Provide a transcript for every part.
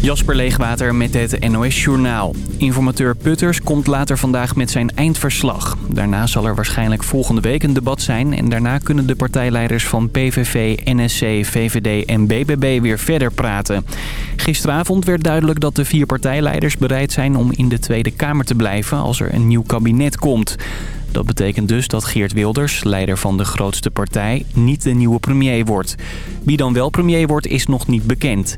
Jasper Leegwater met het NOS Journaal. Informateur Putters komt later vandaag met zijn eindverslag. Daarna zal er waarschijnlijk volgende week een debat zijn... en daarna kunnen de partijleiders van PVV, NSC, VVD en BBB weer verder praten. Gisteravond werd duidelijk dat de vier partijleiders bereid zijn... om in de Tweede Kamer te blijven als er een nieuw kabinet komt. Dat betekent dus dat Geert Wilders, leider van de grootste partij, niet de nieuwe premier wordt. Wie dan wel premier wordt is nog niet bekend.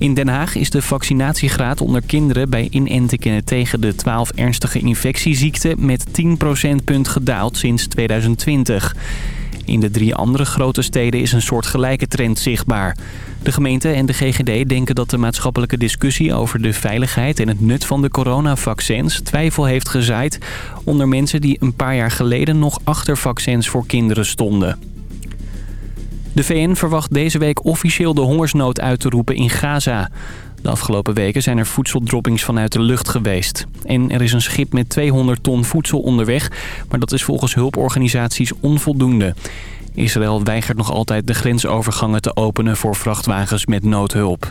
In Den Haag is de vaccinatiegraad onder kinderen bij inentingen tegen de 12 ernstige infectieziekten met 10 procentpunt gedaald sinds 2020. In de drie andere grote steden is een soort gelijke trend zichtbaar. De gemeente en de GGD denken dat de maatschappelijke discussie over de veiligheid en het nut van de coronavaccins twijfel heeft gezaaid onder mensen die een paar jaar geleden nog achter vaccins voor kinderen stonden. De VN verwacht deze week officieel de hongersnood uit te roepen in Gaza. De afgelopen weken zijn er voedseldroppings vanuit de lucht geweest. En er is een schip met 200 ton voedsel onderweg, maar dat is volgens hulporganisaties onvoldoende. Israël weigert nog altijd de grensovergangen te openen voor vrachtwagens met noodhulp.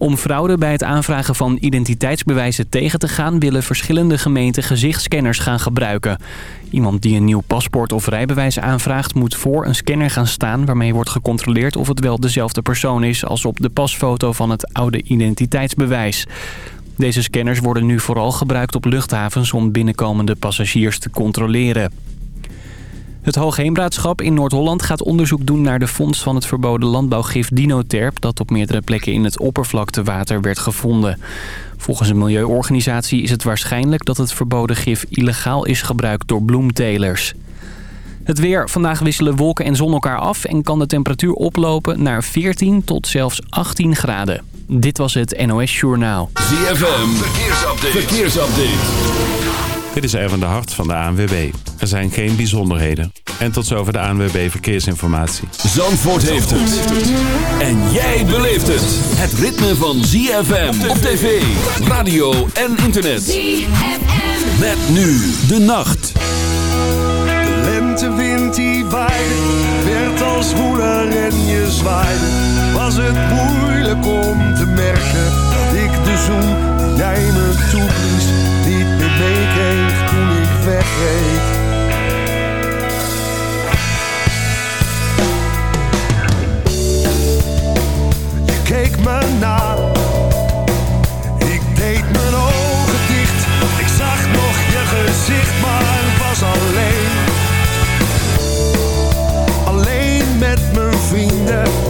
Om fraude bij het aanvragen van identiteitsbewijzen tegen te gaan... willen verschillende gemeenten gezichtscanners gaan gebruiken. Iemand die een nieuw paspoort of rijbewijs aanvraagt... moet voor een scanner gaan staan waarmee wordt gecontroleerd... of het wel dezelfde persoon is als op de pasfoto van het oude identiteitsbewijs. Deze scanners worden nu vooral gebruikt op luchthavens... om binnenkomende passagiers te controleren. Het Hoogheemraadschap in Noord-Holland gaat onderzoek doen naar de fonds van het verboden landbouwgif Dinoterp... dat op meerdere plekken in het oppervlaktewater werd gevonden. Volgens een milieuorganisatie is het waarschijnlijk dat het verboden gif illegaal is gebruikt door bloemtelers. Het weer. Vandaag wisselen wolken en zon elkaar af en kan de temperatuur oplopen naar 14 tot zelfs 18 graden. Dit was het NOS Journaal. ZFM. Verkeersupdate. Verkeersupdate. Dit is Erwin de Hart van de ANWB. Er zijn geen bijzonderheden. En tot zover de ANWB Verkeersinformatie. Zandvoort heeft het. En jij beleeft het. Het ritme van ZFM op tv, radio en internet. ZFM. Met nu de nacht. De lentewind die waaide, werd als woeler en je zwaaide. Was het moeilijk om te merken dat ik de zoen die jij me toeblies niet wegreed. Je keek me na, ik deed mijn ogen dicht. Ik zag nog je gezicht, maar was alleen. Alleen met mijn vrienden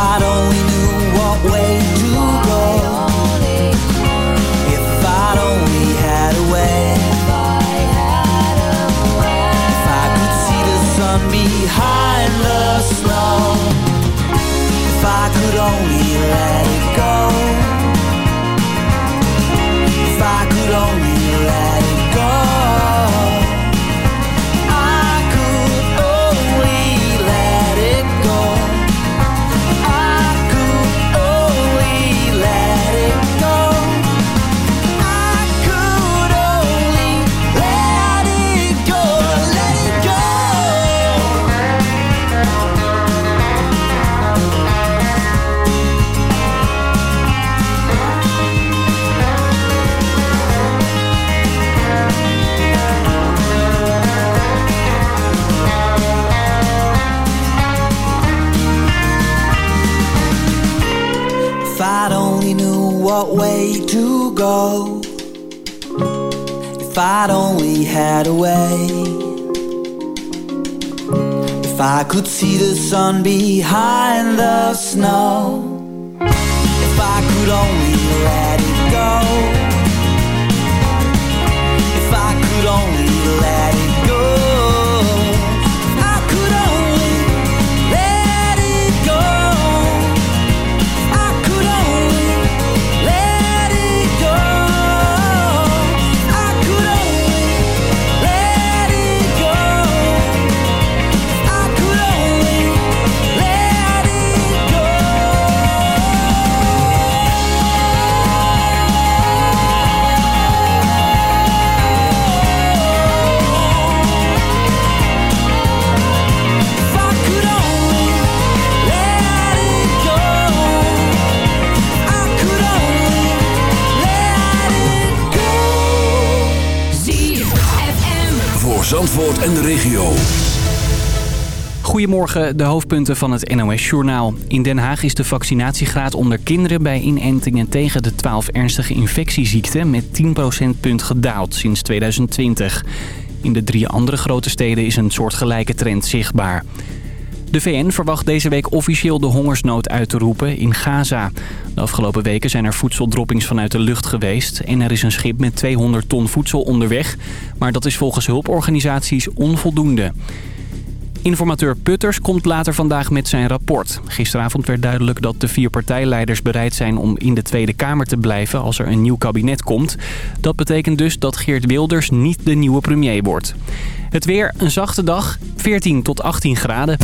Behind the snow. If I only had a way. If I could see the sun me high in the snow I could only let it go. What way to go. If I'd only had a way. If I could see the sun behind the snow. If I could only En de regio. Goedemorgen, de hoofdpunten van het NOS-journaal. In Den Haag is de vaccinatiegraad onder kinderen bij inentingen tegen de 12 ernstige infectieziekten met 10 procentpunt gedaald sinds 2020. In de drie andere grote steden is een soortgelijke trend zichtbaar. De VN verwacht deze week officieel de hongersnood uit te roepen in Gaza. De afgelopen weken zijn er voedseldroppings vanuit de lucht geweest... en er is een schip met 200 ton voedsel onderweg. Maar dat is volgens hulporganisaties onvoldoende. Informateur Putters komt later vandaag met zijn rapport. Gisteravond werd duidelijk dat de vier partijleiders bereid zijn om in de Tweede Kamer te blijven als er een nieuw kabinet komt. Dat betekent dus dat Geert Wilders niet de nieuwe premier wordt. Het weer, een zachte dag, 14 tot 18 graden.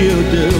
you do.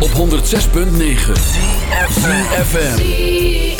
Op 106.9 VFM.